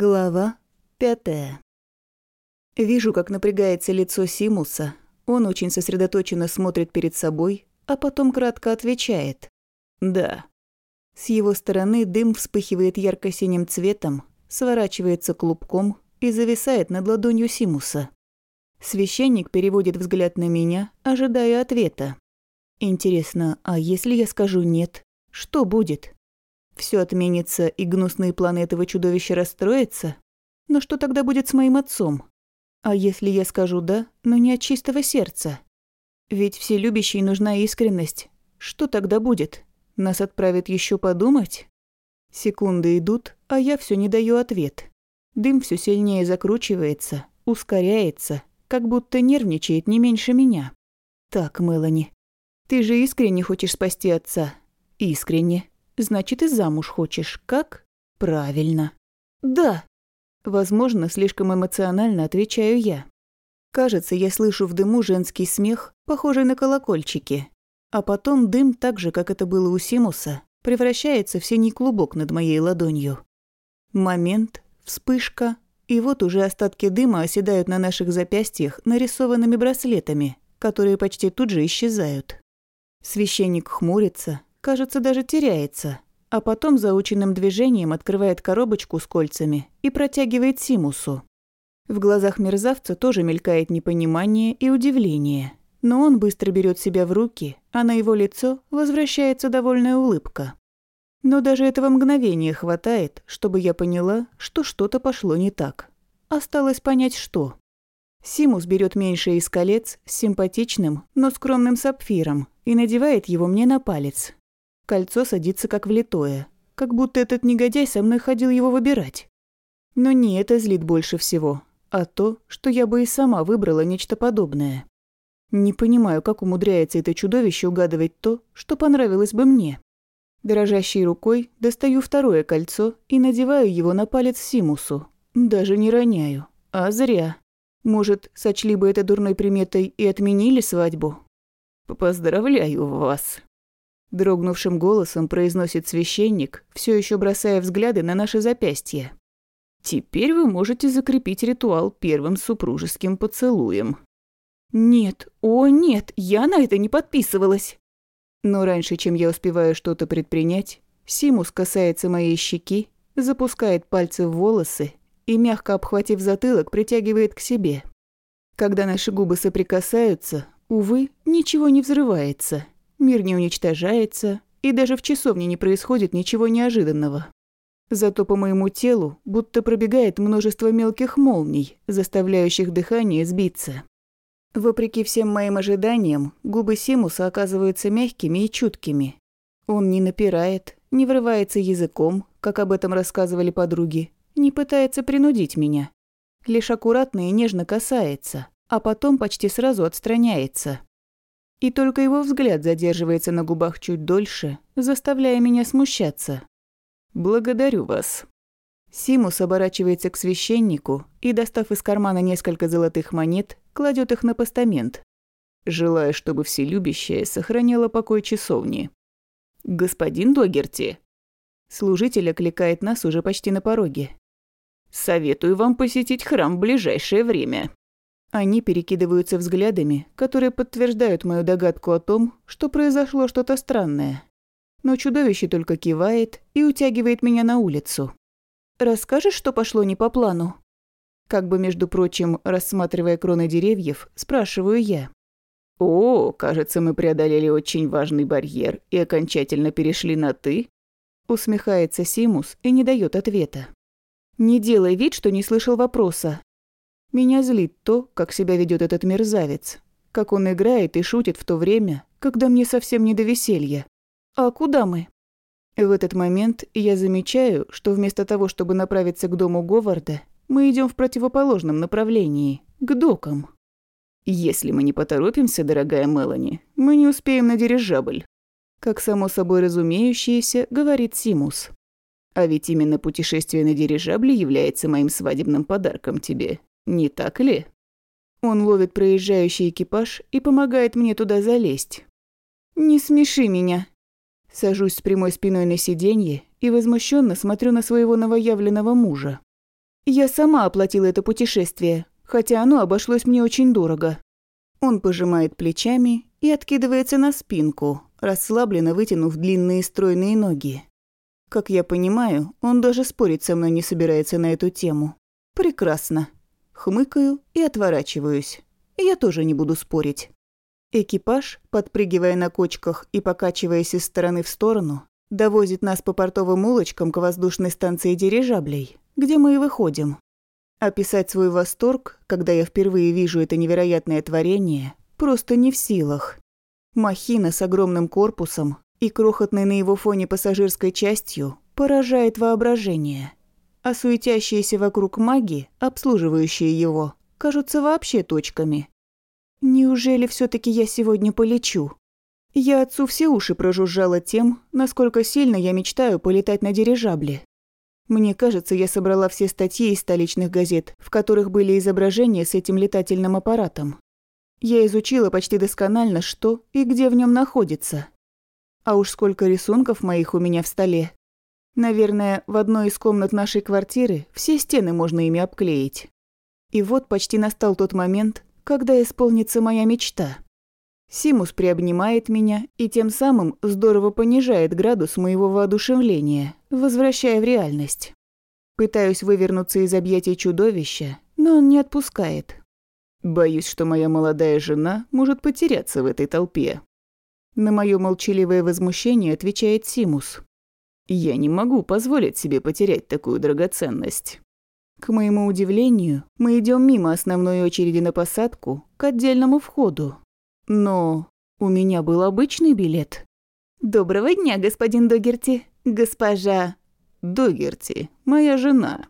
Глава пятая. Вижу, как напрягается лицо Симуса. Он очень сосредоточенно смотрит перед собой, а потом кратко отвечает. «Да». С его стороны дым вспыхивает ярко-синим цветом, сворачивается клубком и зависает над ладонью Симуса. Священник переводит взгляд на меня, ожидая ответа. Интересно, а если я скажу «нет», что будет? Все отменится, и гнусные планы этого чудовища расстроятся? Но что тогда будет с моим отцом? А если я скажу «да», но не от чистого сердца? Ведь все любящей нужна искренность. Что тогда будет? Нас отправят еще подумать? Секунды идут, а я все не даю ответ. Дым все сильнее закручивается, ускоряется, как будто нервничает не меньше меня. Так, Мелани, ты же искренне хочешь спасти отца? Искренне. Значит, и замуж хочешь, как? Правильно. Да. Возможно, слишком эмоционально отвечаю я. Кажется, я слышу в дыму женский смех, похожий на колокольчики. А потом дым, так же, как это было у Симуса, превращается в синий клубок над моей ладонью. Момент, вспышка, и вот уже остатки дыма оседают на наших запястьях нарисованными браслетами, которые почти тут же исчезают. Священник хмурится, Кажется, даже теряется. А потом заученным движением открывает коробочку с кольцами и протягивает Симусу. В глазах мерзавца тоже мелькает непонимание и удивление. Но он быстро берет себя в руки, а на его лицо возвращается довольная улыбка. Но даже этого мгновения хватает, чтобы я поняла, что что-то пошло не так. Осталось понять, что. Симус берет меньшее из колец с симпатичным, но скромным сапфиром и надевает его мне на палец, Кольцо садится как влитое, как будто этот негодяй со мной ходил его выбирать. Но не это злит больше всего, а то, что я бы и сама выбрала нечто подобное. Не понимаю, как умудряется это чудовище угадывать то, что понравилось бы мне. Дрожащей рукой достаю второе кольцо и надеваю его на палец Симусу. Даже не роняю. А зря. Может, сочли бы это дурной приметой и отменили свадьбу? Поздравляю вас. Дрогнувшим голосом произносит священник, все еще бросая взгляды на наши запястья. «Теперь вы можете закрепить ритуал первым супружеским поцелуем». «Нет, о нет, я на это не подписывалась». Но раньше, чем я успеваю что-то предпринять, Симус касается моей щеки, запускает пальцы в волосы и, мягко обхватив затылок, притягивает к себе. Когда наши губы соприкасаются, увы, ничего не взрывается – Мир не уничтожается, и даже в часовне не происходит ничего неожиданного. Зато по моему телу будто пробегает множество мелких молний, заставляющих дыхание сбиться. Вопреки всем моим ожиданиям, губы Симуса оказываются мягкими и чуткими. Он не напирает, не врывается языком, как об этом рассказывали подруги, не пытается принудить меня. Лишь аккуратно и нежно касается, а потом почти сразу отстраняется. И только его взгляд задерживается на губах чуть дольше, заставляя меня смущаться. «Благодарю вас». Симус оборачивается к священнику и, достав из кармана несколько золотых монет, кладет их на постамент. Желая, чтобы вселюбящая сохранила покой часовни. «Господин Догерти!» Служитель окликает нас уже почти на пороге. «Советую вам посетить храм в ближайшее время». Они перекидываются взглядами, которые подтверждают мою догадку о том, что произошло что-то странное. Но чудовище только кивает и утягивает меня на улицу. «Расскажешь, что пошло не по плану?» Как бы, между прочим, рассматривая кроны деревьев, спрашиваю я. «О, кажется, мы преодолели очень важный барьер и окончательно перешли на «ты», усмехается Симус и не дает ответа. «Не делай вид, что не слышал вопроса. Меня злит то, как себя ведет этот мерзавец. Как он играет и шутит в то время, когда мне совсем не до веселья. А куда мы? В этот момент я замечаю, что вместо того, чтобы направиться к дому Говарда, мы идем в противоположном направлении, к докам. Если мы не поторопимся, дорогая Мелани, мы не успеем на дирижабль. Как само собой разумеющееся, говорит Симус. А ведь именно путешествие на дирижабле является моим свадебным подарком тебе. Не так ли? Он ловит проезжающий экипаж и помогает мне туда залезть. «Не смеши меня». Сажусь с прямой спиной на сиденье и возмущенно смотрю на своего новоявленного мужа. Я сама оплатила это путешествие, хотя оно обошлось мне очень дорого. Он пожимает плечами и откидывается на спинку, расслабленно вытянув длинные стройные ноги. Как я понимаю, он даже спорить со мной не собирается на эту тему. Прекрасно. Хмыкаю и отворачиваюсь. Я тоже не буду спорить. Экипаж, подпрыгивая на кочках и покачиваясь из стороны в сторону, довозит нас по портовым улочкам к воздушной станции дирижаблей, где мы и выходим. Описать свой восторг, когда я впервые вижу это невероятное творение, просто не в силах. Махина с огромным корпусом и крохотной на его фоне пассажирской частью поражает воображение. А суетящиеся вокруг маги, обслуживающие его, кажутся вообще точками. Неужели все таки я сегодня полечу? Я отцу все уши прожужжала тем, насколько сильно я мечтаю полетать на дирижабле. Мне кажется, я собрала все статьи из столичных газет, в которых были изображения с этим летательным аппаратом. Я изучила почти досконально, что и где в нем находится. А уж сколько рисунков моих у меня в столе. Наверное, в одной из комнат нашей квартиры все стены можно ими обклеить. И вот почти настал тот момент, когда исполнится моя мечта. Симус приобнимает меня и тем самым здорово понижает градус моего воодушевления, возвращая в реальность. Пытаюсь вывернуться из объятий чудовища, но он не отпускает. Боюсь, что моя молодая жена может потеряться в этой толпе. На мое молчаливое возмущение отвечает Симус. Я не могу позволить себе потерять такую драгоценность. К моему удивлению, мы идем мимо основной очереди на посадку к отдельному входу, но у меня был обычный билет. «Доброго дня, господин Догерти. Госпожа...» «Догерти, моя жена».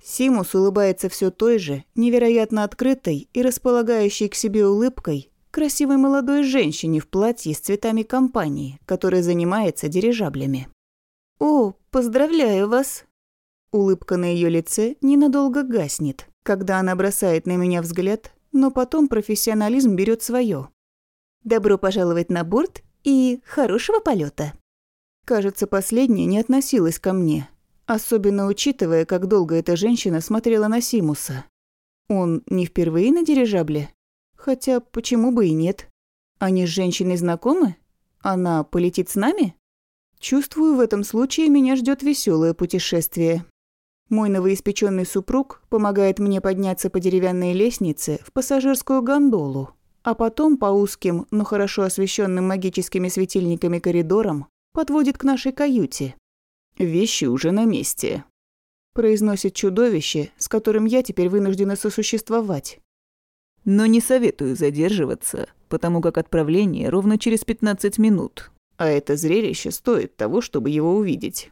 Симус улыбается все той же, невероятно открытой и располагающей к себе улыбкой, красивой молодой женщине в платье с цветами компании, которая занимается дирижаблями. «О, поздравляю вас!» Улыбка на ее лице ненадолго гаснет, когда она бросает на меня взгляд, но потом профессионализм берет свое. Добро пожаловать на борт и хорошего полета. Кажется, последняя не относилась ко мне, особенно учитывая, как долго эта женщина смотрела на Симуса. Он не впервые на дирижабле? Хотя почему бы и нет? Они с женщиной знакомы? Она полетит с нами? Чувствую, в этом случае меня ждет веселое путешествие. Мой новоиспеченный супруг помогает мне подняться по деревянной лестнице в пассажирскую гондолу, а потом по узким, но хорошо освещенным магическими светильниками коридорам подводит к нашей каюте. «Вещи уже на месте», – произносит чудовище, с которым я теперь вынуждена сосуществовать. «Но не советую задерживаться, потому как отправление ровно через 15 минут, а это зрелище стоит того, чтобы его увидеть».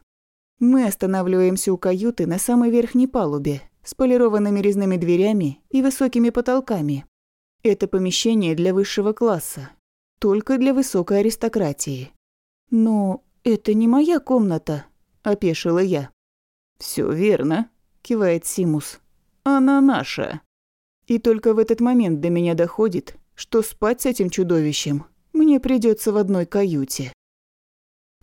Мы останавливаемся у каюты на самой верхней палубе, с полированными резными дверями и высокими потолками. Это помещение для высшего класса, только для высокой аристократии. Но это не моя комната, опешила я. Все верно, кивает Симус. Она наша. И только в этот момент до меня доходит, что спать с этим чудовищем мне придется в одной каюте.